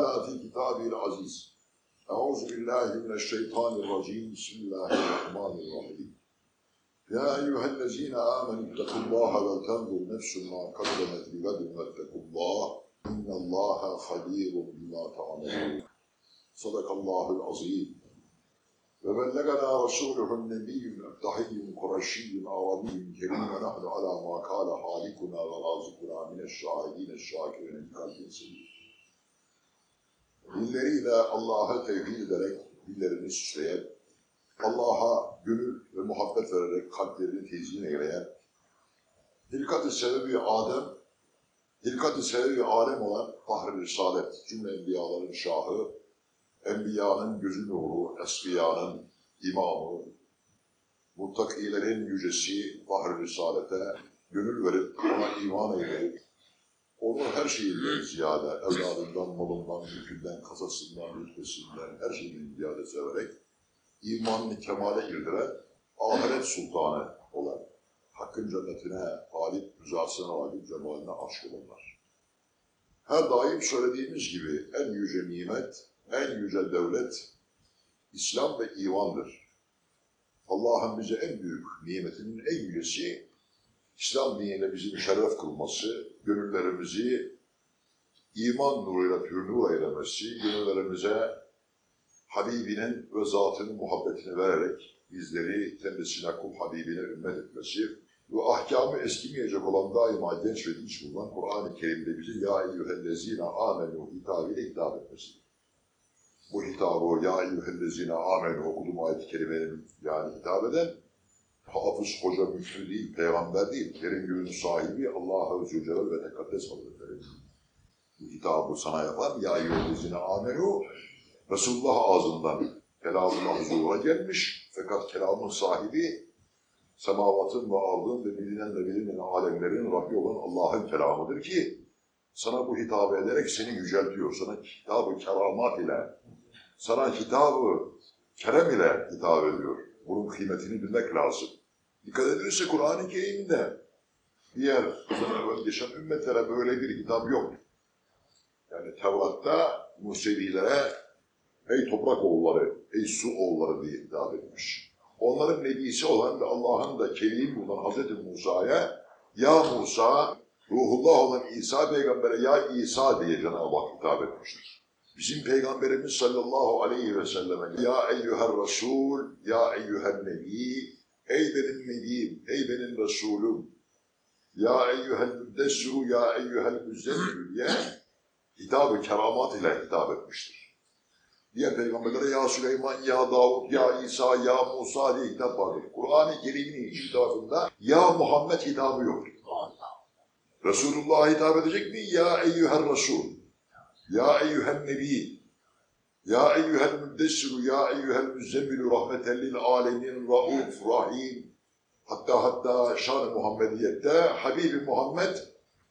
تعالى في كتابه العزيز. أعوذ بالله من الشيطان الرجيم. بسم الله الرحمن الرحيم. يا أيها الذين آمنوا اتقوا الله ولتنظر نفس ما قدمت لغد واتقوا الله. إن الله خبير بما تعملون. صدق الله العظيم. وبلغنا رسوله النبي التحي قرشي عربي كريم ونحن على ما قال خالقنا ورازقنا من الشاهدين الشاكرين. بقلب سليم Dilleriyle Allah'a tevhid ederek dillerini süsleyen, Allah'a gönül ve muhabbet vererek kalplerini tezyin eyleyen, hilkat-ı sebebi Adem, hilkat-ı sebebi alem olan Fahr-ı Risalet, cümle enbiyaların şahı, enbiyanın gözü nuru, eskiyanın imamı, muttakilerin yücesi Fahr-ı Risalet'e gönül verip ona iman eyleyip, onu her şeyinden ziyade, evladından, malından, mülkünden, kasasından, rütbesinden, her şeyinden ziyade severek, imanını kemale irdiren, ahiret sultanı olan, hakkın cennetine talip, rızasına talip, cemaline aşık olanlar. Her daim söylediğimiz gibi en yüce nimet, en yüce devlet, İslam ve imandır. Allah'ın bize en büyük nimetinin en yücesi, İslam diniyle bizi müşerref kılması, gönüllerimizi iman nuruyla pürnur eylemesi, gönüllerimize Habibinin ve zatının muhabbetini vererek bizleri kendisine kul Habibine ümmet etmesi ve ahkamı eskimeyecek olan daima genç ve dinç bulunan Kur'an-ı Kerim'de bizi Ya eyyühellezine amenu hitabıyla hitap etmesidir. Bu hitabı Ya eyyühellezine amenu okudum ayet-i kerimenin yani hitap eden hafız, hoca, müftü değil, peygamber değil, kerim günün sahibi Allah-u Zülcelal ve Tekaddes Hazretleri. Bu hitabı sana yapan Ya eyyühellezine amenu Resulullah ağzından kelamın huzura gelmiş fakat kelamın sahibi semavatın ve ardın ve bilinen ve bilinmeyen alemlerin Rabbi olan Allah'ın kelamıdır ki sana bu hitabı ederek seni yüceltiyor. Sana hitabı keramat ile, sana hitabı kerem ile hitap ediyor. Bunun kıymetini bilmek lazım. Dikkat edilirse Kur'an-ı Kerim'de diğer geçen ümmetlere böyle bir hitap yok. Yani Tevrat'ta Musevilere ey toprak oğulları, ey su oğulları diye hitap etmiş. Onların nebisi olan ve Allah'ın da kelim bulunan Hazreti Musa'ya ya Musa, ruhullah olan İsa peygambere ya İsa diye Cenab-ı Hak hitap etmiştir. Bizim peygamberimiz sallallahu aleyhi ve selleme ya eyyüher Resul, ya eyyüher Nebi, ey benim Nebiyim, ey benim Resulüm, ya eyyühel müddessiru, ya eyyühel müzzemmilü diye hitabı keramat ile hitap etmiştir. Diğer peygamberlere ya Süleyman, ya Davud, ya İsa, ya Musa diye hitap vardır. Kur'an-ı Kerim'in hitabında ya Muhammed hitabı yoktur. Resulullah'a hitap edecek mi? Ya eyyüher Resul, ya eyyühen Nebi, ya eyyühel müddessiru, ya eyyühel müzzemmilü rahmeten lil alemin, rauf, rahim. Hatta hatta şan-ı Muhammediyette Habibi Muhammed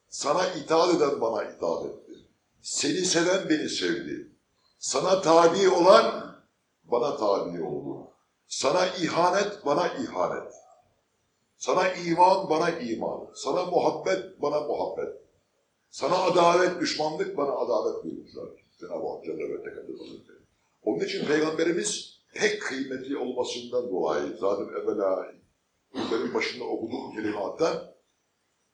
sana itaat eden bana itaat etti. Seni seven beni sevdi. Sana tabi olan bana tabi oldu. Sana ihanet bana ihanet. Sana iman bana iman. Sana muhabbet bana muhabbet. Sana adalet, düşmanlık bana adalet buyurmuşlar. Cenab-ı Hak Celle ve Tekaddes. Onun için Peygamberimiz pek kıymetli olmasından dolayı zaten evvela benim başında okuduğum kelimattan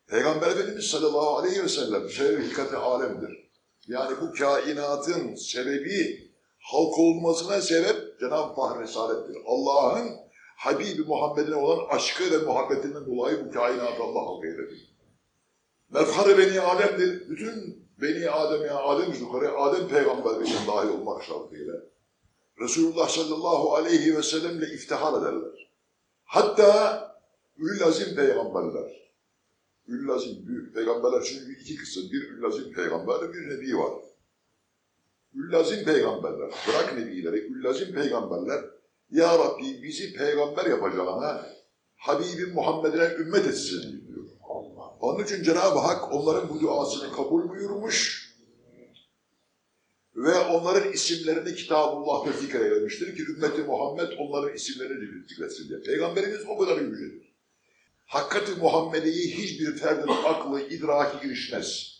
Peygamber Efendimiz sallallahu aleyhi ve sellem sebebi hikati alemdir. Yani bu kainatın sebebi halk olmasına sebep Cenab-ı Fahri Risalet'tir. Allah'ın Habibi Muhammed'ine olan aşkı ve muhabbetinden dolayı bu kainatı Allah halk eyledi. Mefhar-ı Beni Adem'dir. Bütün Beni Adem ya Adem yukarı Adem peygamberliğinden dahil olmak şartıyla Resulullah sallallahu aleyhi ve sellemle iftihar ederler. Hatta Ül Azim peygamberler. Ül Azim büyük peygamberler çünkü iki kısım. Bir Ül Azim peygamber, bir nebi var. Ül Azim peygamberler, bırak nebileri, Ül Azim peygamberler Ya Rabbi bizi peygamber yapacağına Habibim Muhammed'ine ümmet etsin diyor. Onun için Cenab-ı Hak onların bu duasını kabul buyurmuş ve onların isimlerini Kitabullah'ta zikreylemiştir ki ümmeti Muhammed onların isimlerini zikretsin diye. Peygamberimiz o kadar yücedir. Hakkati Muhammedi'yi hiçbir ferdin aklı, idraki girişmez.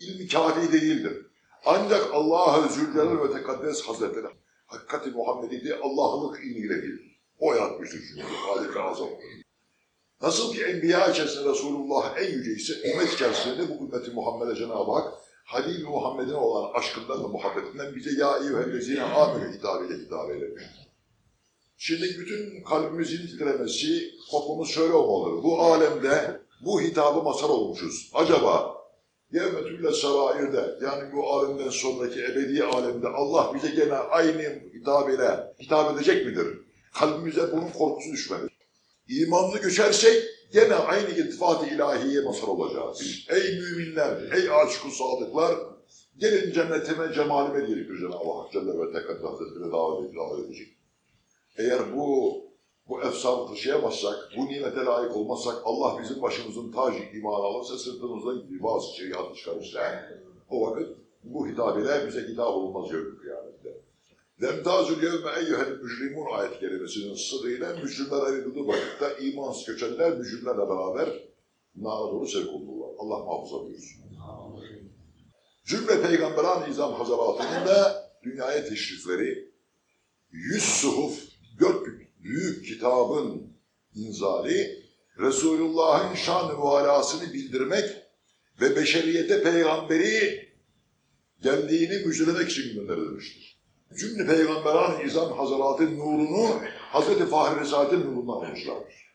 İlmi kafi değildir. Ancak Allah-u Zülcelal ve Tekaddes Hazretleri hakikati Muhammed'i Allah'lık ilmiyle bilir. O yaratmıştır çünkü. Halik-i Azam. Nasıl ki Enbiya içerisinde Resulullah en yüce ise ümmet içerisinde bu ümmeti Muhammed'e Cenab-ı Hak Habib-i Muhammed'ine olan aşkından ve muhabbetinden bize ya eyyühellezine amine hitabıyla hitap eylemiştir. Şimdi bütün kalbimizin titremesi, kopumuz şöyle olmalı. Bu alemde bu hitabı masal olmuşuz. Acaba Yevmetülle sarairde yani bu alemden sonraki ebedi alemde Allah bize gene aynı hitap ile hitap edecek midir? Kalbimize bunun korkusu düşmeli. İmanlı göçersek gene aynı iltifat-ı ilahiye mazhar olacağız. Ey müminler, ey aşık sadıklar, gelin cennetime, cemalime diye Cenab-ı Hak Celle ve Tekaddes Hazretleri davet edecek. Eğer bu bu efsane taşıyamazsak, bu nimete layık olmazsak, Allah bizim başımızın tacı imanı alırsa sırtımızdan bazı şeriatı çıkarırsa, o vakit bu hitap bize hitap olmaz yok kıyamette. Lemtazül yevme eyyühel mücrimun ayet kelimesinin sırrıyla mücrimler ayrıldığı vakitte imansız göçenler mücrimlerle beraber nara doğru sevk olurlar. Allah muhafaza buyursun. Cümle peygamberan nizam hazaratının da dünyaya teşrifleri, yüz suhuf, dört büyük kitabın inzali, Resulullah'ın şan ve bildirmek ve beşeriyete peygamberi geldiğini müjdelemek için gönderilmiştir. Cümle peygamberan nizam hazaratın nurunu Hazreti Fahri Risale'nin nurundan almışlardır.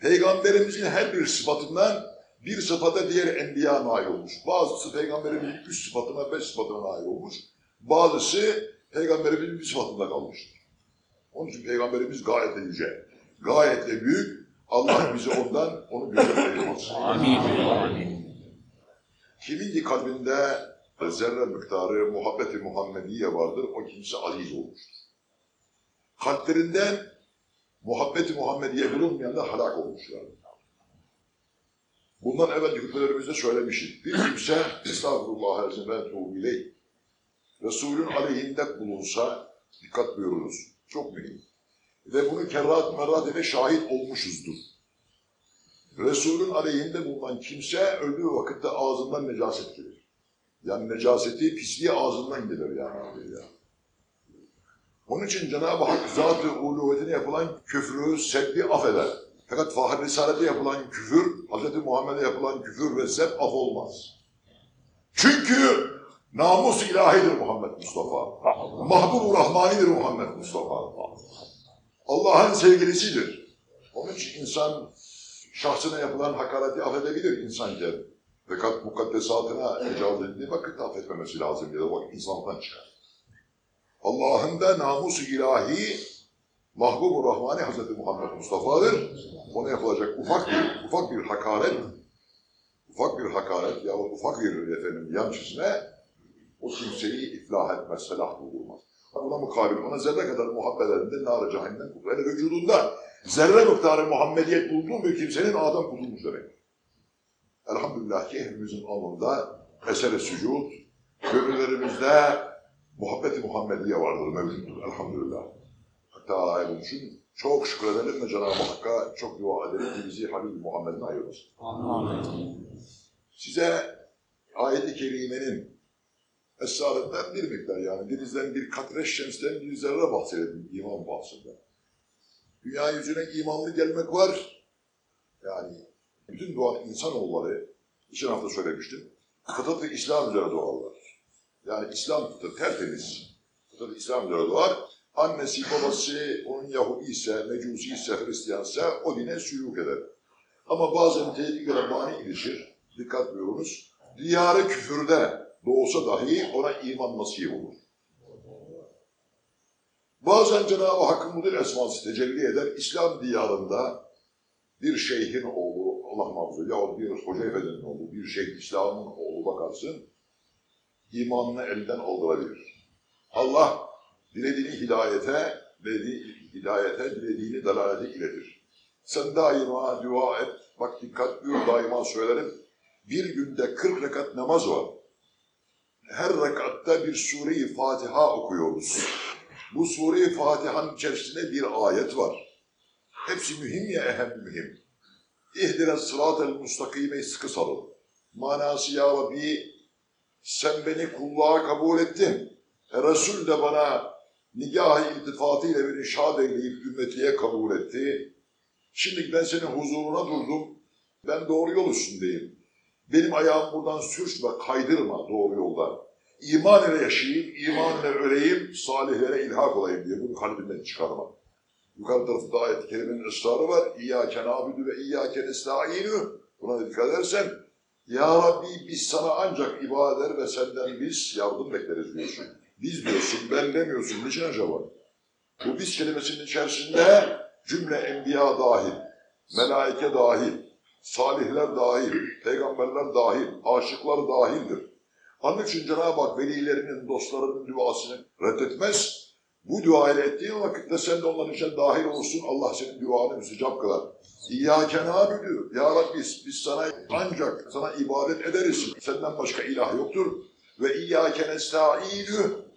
Peygamberimizin her bir sıfatından bir sıfata diğer enbiya nail olmuş. Bazısı peygamberimizin üç sıfatına, beş sıfatına nail olmuş. Bazısı peygamberimizin bir sıfatında kalmıştır. Onun için peygamberimiz gayet de yüce, gayet de büyük. Allah bizi ondan, onu güzel ayırmasın. Amin. Kimin ki kalbinde zerre miktarı muhabbeti Muhammediye vardır, o kimse aziz olmuştur. Kalplerinden muhabbeti Muhammediye bulunmayanlar halak olmuşlardır. Bundan evvel hutbelerimizde söylemiştik. Bir kimse estağfurullah erzim ben tuğbu ileyh. Resulün aleyhinde bulunsa, dikkat buyurunuz, çok mühim. Ve bunu kerrat merrat ile şahit olmuşuzdur. Resulün aleyhinde bulunan kimse öldüğü vakitte ağzından necaset gelir. Yani necaseti, pisliği ağzından gelir yani. yani. Onun için Cenab-ı Hak zat-ı uluhiyetine yapılan küfrü, sebbi affeder. Fakat Fahri Risale'de yapılan küfür, Hz. Muhammed'e yapılan küfür ve seb af olmaz. Çünkü namus ilahidir Muhammed Mustafa. Mahbub-u Rahmani'dir Muhammed Mustafa. Allah'ın sevgilisidir. Onun için insan şahsına yapılan hakareti affedebilir insanken. Fakat mukaddesatına tecavüz edildiği vakit affetmemesi lazım ya da vakit insanlıktan çıkar. Allah'ın da namus-u ilahi Mahbub-u Rahmani Hazreti Muhammed Mustafa'dır. Ona yapılacak ufak bir, ufak bir hakaret, ufak bir hakaret yahut ufak bir efendim çizme o kimseyi iflah etmez, felah bulurmaz. Buna mukabil ona zerre kadar muhabbet edinde nar-ı cehennem. Yani vücudunda zerre miktarı Muhammediyet bulduğu bir kimsenin adam kurtulmuş demek. Elhamdülillah ki hepimizin alnında eser-i sücud, gönüllerimizde muhabbeti Muhammediye vardır mevcuttur elhamdülillah. Hatta bunun için çok şükredelim ve Cenab-ı Hakk'a çok dua edelim ki bizi Habib Muhammed'in ayırmasın. Amin. Size ayet-i kerimenin esrarından bir miktar yani denizden bir katre şemsten bir zerre bahsedelim iman bahsinde. Dünya yüzüne imanlı gelmek var. Yani bütün doğan insanoğulları, geçen hafta söylemiştim, fıtratı İslam üzere doğarlar. Yani İslam fıtratı tertemiz. Fıtratı İslam üzere doğar. Annesi, babası, onun Yahudi ise, Mecusi ise, Hristiyansa o dine sülük eder. Ama bazen tehlikelere mani ilişir. Dikkat buyurunuz. Diyarı küfürde doğsa dahi ona iman nasip olur. Bazen Cenab-ı Hakk'ın mudir esması tecelli eder. İslam diyarında bir şeyhin oğlu, Allah muhafaza yahut bir hoca efendinin oğlu, bir şeyh İslam'ın oğlu bakarsın, imanını elden aldırabilir. Allah dilediğini hidayete, dilediğini hidayete, dilediğini dalalete iletir. Sen daima dua et, bak dikkat buyur daima söylerim. Bir günde 40 rekat namaz var. Her rekatta bir sure-i Fatiha okuyoruz. Bu sure-i Fatiha'nın içerisinde bir ayet var. Hepsi mühim ya ehem mühim. İhdine sırat-el mustakimeyi sıkı sarıl. Manası ya Rabbi sen beni kulluğa kabul ettin. E, Resul de bana nigah-ı iltifatıyla beni şad eyleyip ümmetiye kabul etti. Şimdi ben senin huzuruna durdum. Ben doğru yol üstündeyim. Benim ayağım buradan sürçme, kaydırma doğru yoldan. İman ile yaşayayım, iman ile öleyim, salihlere ilhak olayım diye bunu kalbimden çıkarma. Yukarı tarafta ayet-i kerimenin ısrarı var. İyyâke nâbudu ve iyyâke nesta'inu. Buna dikkat edersen, Ya Rabbi biz sana ancak ibadet ve senden biz yardım bekleriz diyorsun. Biz diyorsun, ben demiyorsun. Niçin acaba? Bu biz kelimesinin içerisinde cümle enbiya dahil, melaike dahil, salihler dahil, peygamberler dahil, aşıklar dahildir. Onun için Cenab-ı Hak velilerinin, dostlarının duasını reddetmez. Bu dua ile ettiğin vakitte sen de onların içine dahil olursun. Allah senin duanı müstecap kılar. İyyâke nâbüdü. Ya Rabbi biz, sana ancak sana ibadet ederiz. Senden başka ilah yoktur. Ve iyyâke nesta'înü.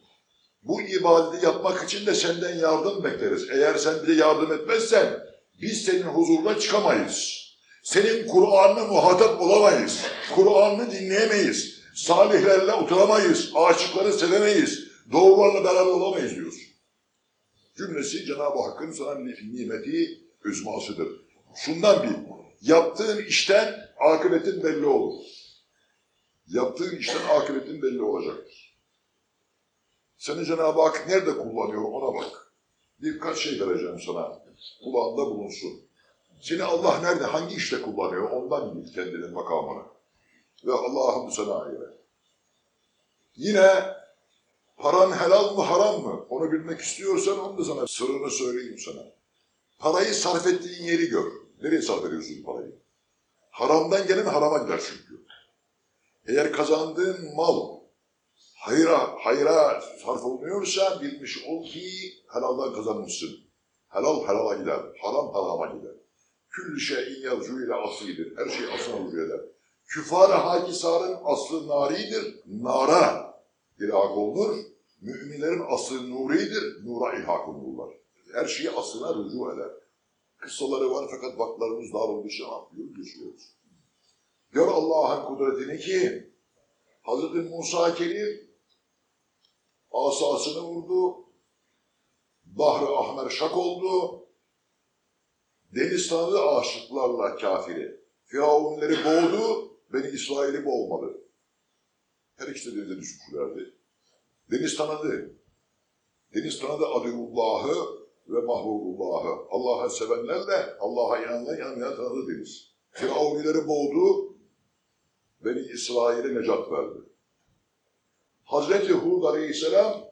Bu ibadeti yapmak için de senden yardım bekleriz. Eğer sen bize yardım etmezsen biz senin huzuruna çıkamayız. Senin Kur'an'ını muhatap olamayız. Kur'an'ını dinleyemeyiz. Salihlerle oturamayız. Aşıkları sevemeyiz. Doğrularla beraber olamayız diyorsun. Cümlesi Cenab-ı Hakk'ın sana nimeti üzmasıdır. Şundan bil, yaptığın işten akıbetin belli olur. Yaptığın işten akıbetin belli olacaktır. Seni Cenab-ı Hak nerede kullanıyor ona bak. Birkaç şey vereceğim sana. Kulağında bulunsun. Seni Allah nerede, hangi işte kullanıyor ondan bil kendinin makamını. Ve Allah'ım sana ayıra. Yine paran helal mı haram mı? Onu bilmek istiyorsan onu da sana sırrını söyleyeyim sana. Parayı sarf ettiğin yeri gör. Nereye sarf ediyorsun parayı? Haramdan gelen harama gider çünkü. Eğer kazandığın mal hayra, hayra sarf olmuyorsa bilmiş ol ki helaldan kazanmışsın. Helal helala gider, haram harama gider. Küllü şeyin yarcu ile aslidir. Her şey aslına rücu eder. Küfar-ı hakisarın aslı naridir. Nara ilhak olunur. Müminlerin aslı nuridir. Nura ilhak olurlar. Her şeyi aslına rücu eder. Kıssaları var fakat vaklarımız dar olduğu için anlıyoruz, geçiyoruz. Gör Allah'ın kudretini ki Hz. Musa Kerim asasını vurdu. Bahri Ahmer şak oldu. Deniz tanıdı aşıklarla kafiri. Firavunları boğdu, beni İsrail'i boğmadı. Her ikisi de denize düşmüşlerdi. Deniz tanıdı. Deniz tanıdı Adullah'ı ve Mahbubullah'ı. Allah'a sevenlerle Allah'a inananlar inanmayan tanıdı deniz. Firavunları boğdu, beni İsrail'e necat verdi. Hazreti Hud Aleyhisselam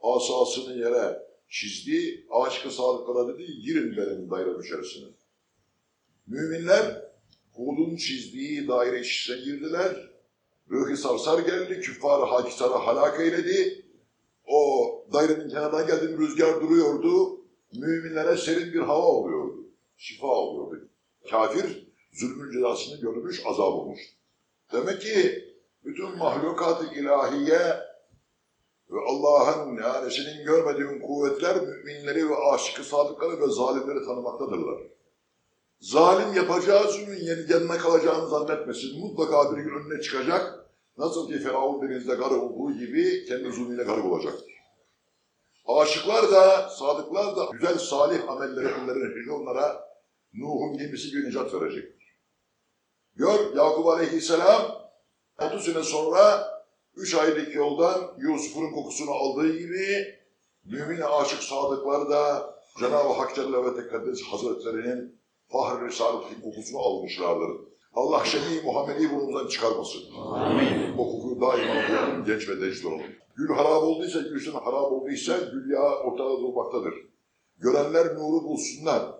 asasını yere çizdi, aşkı sadıklara dedi, girin benim dairem içerisine. Müminler Hud'un çizdiği daire içine girdiler. Ruhi sarsar geldi, küffar hakisarı halak eyledi. Dairenin kenarına geldi, rüzgar duruyordu. Müminlere serin bir hava oluyordu. Şifa oluyordu. Kafir zulmün cezasını görmüş, azap olmuş. Demek ki bütün mahlukat-ı ilahiye ve Allah'ın yani senin görmediğin kuvvetler müminleri ve aşıkı sadıkları ve zalimleri tanımaktadırlar. Zalim yapacağı zulmün yeni yanına kalacağını zannetmesin. Mutlaka bir gün önüne çıkacak. Nasıl ki Firavun denizde garip olduğu gibi kendi zulmüyle garip olacaktır. Aşıklar da, sadıklar da güzel salih amelleri kullanır. Onlara Nuh'un gemisi bir nicat verecektir. Gör Yakup Aleyhisselam 30 sene sonra 3 aylık yoldan Yusuf'un kokusunu aldığı gibi mümin aşık sadıklar da Cenab-ı Hak Celle ve Tekaddes Hazretleri'nin Fahri Risalet'in kokusunu almışlardır. Allah şefi Muhammed'i burnumuzdan çıkarmasın. Amin. Kokuyu daima duyalım, genç ve genç olalım. Gül harap olduysa, gülsün harap olduysa gül yağı ortada durmaktadır. Görenler nuru bulsunlar.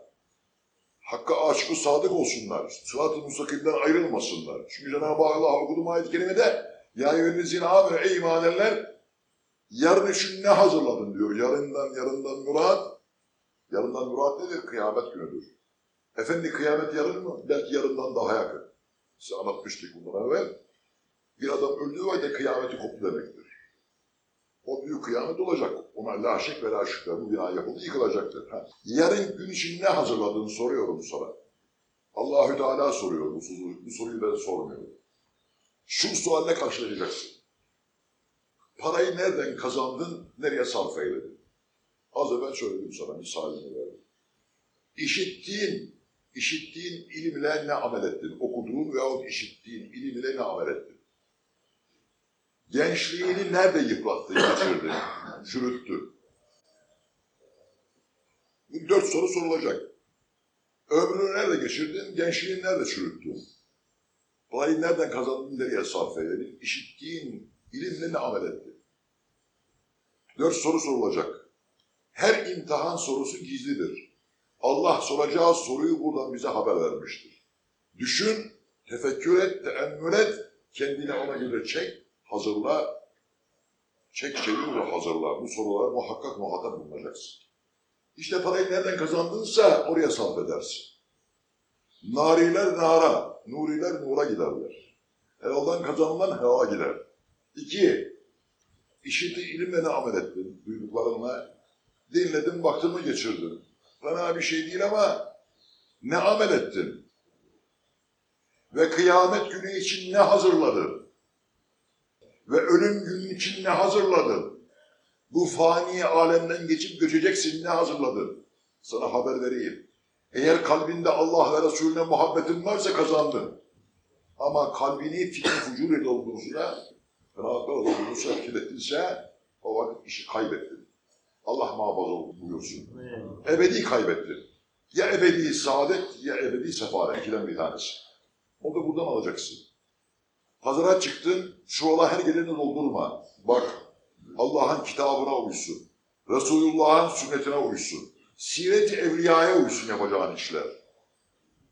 Hakka aşık sadık olsunlar. Sırat-ı mustakimden ayrılmasınlar. Çünkü Cenab-ı Allah okudum ayet-i kerimede Ya eyyühellezine amene ey iman edenler yarın için ne hazırladın diyor. Yarından yarından murat. Yarından murat nedir? Kıyamet günüdür. Efendi kıyamet yarın mı? Belki yarından daha yakın. Size anlatmıştık bundan evvel. Bir adam öldüğü halde kıyameti koptu demektir. O büyük kıyamet olacak. Ona la şek ve la şüphe bu bina yapıldı, yıkılacaktır. Ha. Yarın gün için ne hazırladığını soruyorum sana. Allahü Teala soruyor bu soruyu, bu soruyu ben sormuyorum. Şu sualle karşılaşacaksın. Parayı nereden kazandın, nereye sarf eyledin? Az evvel söyledim sana, misalini verdim. İşittiğin, işittiğin ilimle ne amel ettin? Okuduğun veyahut işittiğin ilim ile ne amel ettin? Gençliğini nerede yıprattın, geçirdin, çürüttün? Bu dört soru sorulacak. Ömrünü nerede geçirdin, gençliğini nerede çürüttün? Parayı nereden kazandın, nereye sarf eyledin? İşittiğin ilimle ne amel ettin? Dört soru sorulacak. Her imtihan sorusu gizlidir. Allah soracağı soruyu buradan bize haber vermiştir. Düşün, tefekkür et, teemmül et, kendine ona göre çek, hazırla, çek çevir ve hazırla. Bu sorulara muhakkak muhatap bulunacaksın. İşte parayı nereden kazandınsa oraya sarf edersin. Nariler nara, nuriler nura giderler. Helaldan kazanılan helala gider. İki, işiti ilimle ne amel ettin? Duyduklarınla dinledin, vaktini geçirdin. Fena bir şey değil ama ne amel ettin? Ve kıyamet günü için ne hazırladın? Ve ölüm günü için ne hazırladın? Bu fani alemden geçip göçeceksin ne hazırladın? Sana haber vereyim. Eğer kalbinde Allah ve Resulüne muhabbetin varsa kazandın. Ama kalbini fitne fucur ile doldurursa, rahatlar doldurursa, kirletirse o vakit işi kaybettin. Allah muhafaza buyursun. Ebedi kaybettin. Ya ebedi saadet ya ebedi sefaret. İkiden bir tanesi. Onu da buradan alacaksın. Pazara çıktın, çuvala her geleni doldurma. Bak, Allah'ın kitabına uysun. Resulullah'ın sünnetine uysun. Siret-i evliyaya uysun yapacağın işler.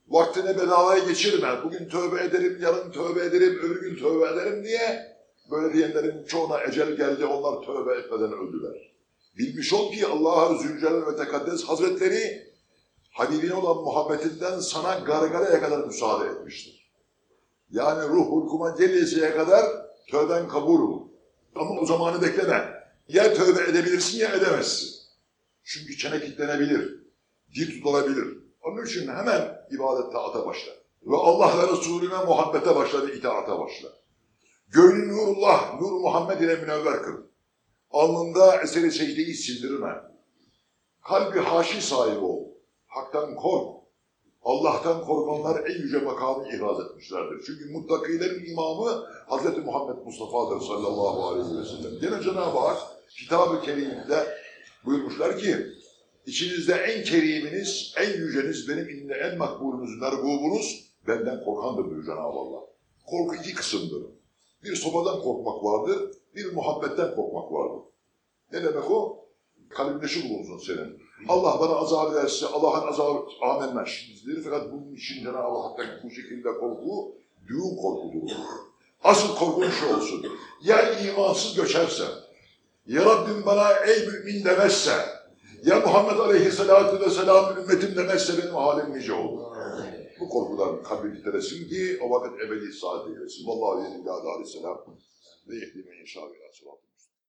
Vaktini bedavaya geçirme. Bugün tövbe ederim, yarın tövbe ederim, öbür gün tövbe ederim diye böyle diyenlerin çoğuna ecel geldi, onlar tövbe etmeden öldüler. Bilmiş ol ki Allah Zülcelal ve Tekaddes Hazretleri Habibine olan muhabbetinden sana gargaraya kadar müsaade etmiştir. Yani ruh hulkuma gelesiye kadar tövben kabul. Ama o zamanı bekleme. Ya tövbe edebilirsin ya edemezsin. Çünkü çene kilitlenebilir, dil tutulabilir. Onun için hemen ibadette ata başla. Ve Allah ve Resulüne muhabbete başla ve itaata başla. Gönlü nurullah, nur Muhammed ile münevver kıl. Alnında eseri secdeyi sildirme. Kalbi haşi sahibi ol. Hak'tan kork. Allah'tan korkanlar en yüce makamı ihraz etmişlerdir. Çünkü muttakilerin imamı Hz. Muhammed Mustafa'dır sallallahu aleyhi ve sellem. Gene Cenab-ı Hak Kitab-ı Kerim'de buyurmuşlar ki içinizde en keriminiz, en yüceniz, benim ininde en makbulünüz, merbubunuz benden korkandır diyor Cenab-ı Allah. Korku iki kısımdır. Bir sopadan korkmak vardır, bir muhabbetten korkmak vardır. Ne demek o? Kalbinde şu bulunsun senin. Allah bana azap ederse Allah'ın azabı amenna şimdidir. Fakat bunun için Cenab-ı Hak'tan bu şekilde korku düğün korkudur. Asıl korkun şu olsun. Ya imansız göçerse, ya Rabbim bana ey mümin demezse, ya Muhammed Aleyhisselatü Vesselam ümmetim demezse benim halim nice olur. Bu korkudan kalbi titresin ki o vakit ebedi saat eylesin. Vallahi yedin Aleyhisselam ve yehdime inşallah.